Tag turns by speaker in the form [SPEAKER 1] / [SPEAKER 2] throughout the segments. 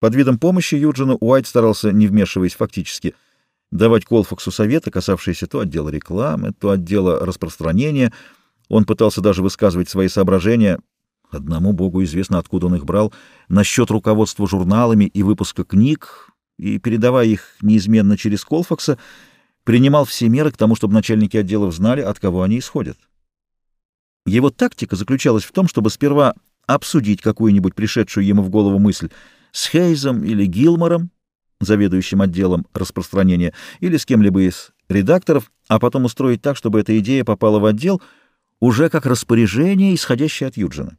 [SPEAKER 1] Под видом помощи Юджину Уайт старался, не вмешиваясь фактически, давать Колфаксу советы, касавшиеся то отдела рекламы, то отдела распространения. Он пытался даже высказывать свои соображения, одному богу известно, откуда он их брал, насчет руководства журналами и выпуска книг, и, передавая их неизменно через Колфакса, принимал все меры к тому, чтобы начальники отделов знали, от кого они исходят. Его тактика заключалась в том, чтобы сперва обсудить какую-нибудь пришедшую ему в голову мысль с Хейзом или Гилмором, заведующим отделом распространения, или с кем-либо из редакторов, а потом устроить так, чтобы эта идея попала в отдел уже как распоряжение, исходящее от Юджина.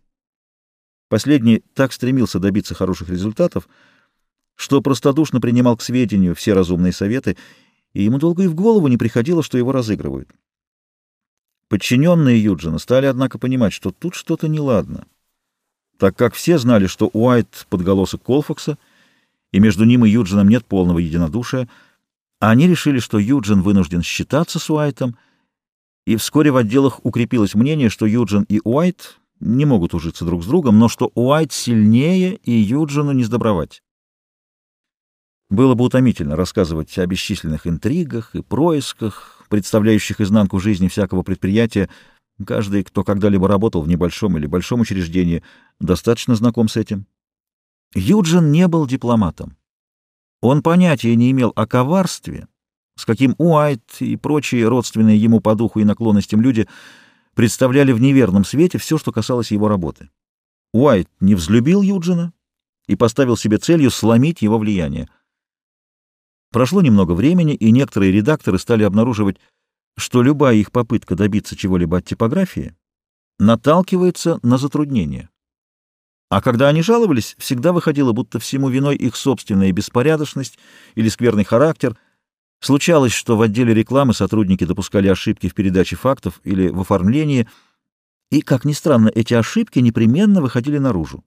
[SPEAKER 1] Последний так стремился добиться хороших результатов, что простодушно принимал к сведению все разумные советы, и ему долго и в голову не приходило, что его разыгрывают. Подчиненные Юджина стали, однако, понимать, что тут что-то неладно, так как все знали, что Уайт — подголосок Колфакса, и между ним и Юджином нет полного единодушия, они решили, что Юджин вынужден считаться с Уайтом, и вскоре в отделах укрепилось мнение, что Юджин и Уайт не могут ужиться друг с другом, но что Уайт сильнее, и Юджину не сдобровать. Было бы утомительно рассказывать о бесчисленных интригах и происках, представляющих изнанку жизни всякого предприятия. Каждый, кто когда-либо работал в небольшом или большом учреждении, достаточно знаком с этим. Юджин не был дипломатом. Он понятия не имел о коварстве, с каким Уайт и прочие родственные ему по духу и наклонностям люди представляли в неверном свете все, что касалось его работы. Уайт не взлюбил Юджина и поставил себе целью сломить его влияние — Прошло немного времени, и некоторые редакторы стали обнаруживать, что любая их попытка добиться чего-либо от типографии наталкивается на затруднения. А когда они жаловались, всегда выходило, будто всему виной их собственная беспорядочность или скверный характер. Случалось, что в отделе рекламы сотрудники допускали ошибки в передаче фактов или в оформлении, и, как ни странно, эти ошибки непременно выходили наружу.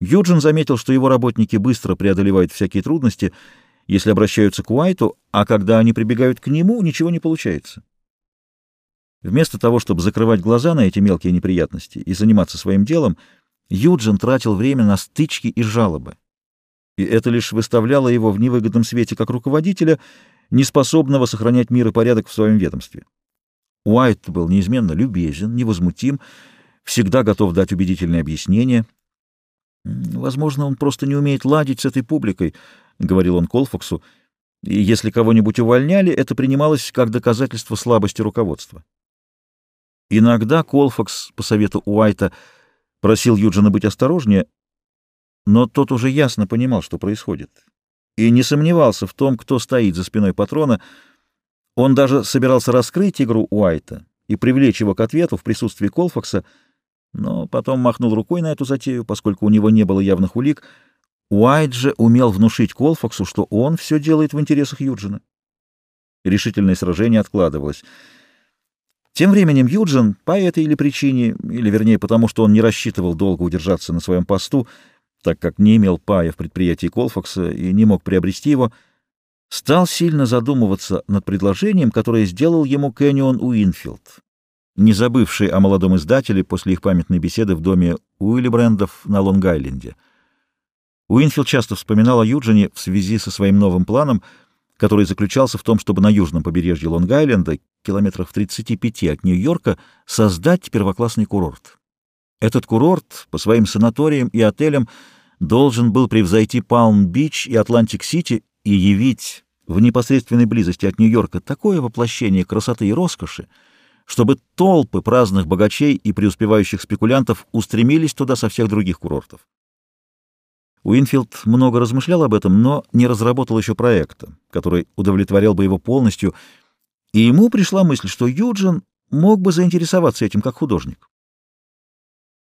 [SPEAKER 1] Юджин заметил, что его работники быстро преодолевают всякие трудности — если обращаются к Уайту, а когда они прибегают к нему, ничего не получается. Вместо того, чтобы закрывать глаза на эти мелкие неприятности и заниматься своим делом, Юджин тратил время на стычки и жалобы. И это лишь выставляло его в невыгодном свете как руководителя, неспособного сохранять мир и порядок в своем ведомстве. Уайт был неизменно любезен, невозмутим, всегда готов дать убедительные объяснения. Возможно, он просто не умеет ладить с этой публикой, — говорил он Колфаксу, — и если кого-нибудь увольняли, это принималось как доказательство слабости руководства. Иногда Колфакс, по совету Уайта, просил Юджина быть осторожнее, но тот уже ясно понимал, что происходит, и не сомневался в том, кто стоит за спиной патрона. Он даже собирался раскрыть игру Уайта и привлечь его к ответу в присутствии Колфакса, но потом махнул рукой на эту затею, поскольку у него не было явных улик — Уайт же умел внушить Колфаксу, что он все делает в интересах Юджина. Решительное сражение откладывалось. Тем временем Юджин, по этой или причине, или вернее потому, что он не рассчитывал долго удержаться на своем посту, так как не имел пая в предприятии Колфакса и не мог приобрести его, стал сильно задумываться над предложением, которое сделал ему Кэнион Уинфилд, не забывший о молодом издателе после их памятной беседы в доме Уиллибрендов на Лонг-Айленде — Уинфилд часто вспоминал о Юджине в связи со своим новым планом, который заключался в том, чтобы на южном побережье Лонг-Айленда, километрах в 35 от Нью-Йорка, создать первоклассный курорт. Этот курорт по своим санаториям и отелям должен был превзойти Палм-Бич и Атлантик-Сити и явить в непосредственной близости от Нью-Йорка такое воплощение красоты и роскоши, чтобы толпы праздных богачей и преуспевающих спекулянтов устремились туда со всех других курортов. Уинфилд много размышлял об этом, но не разработал еще проекта, который удовлетворял бы его полностью, и ему пришла мысль, что Юджин мог бы заинтересоваться этим как художник.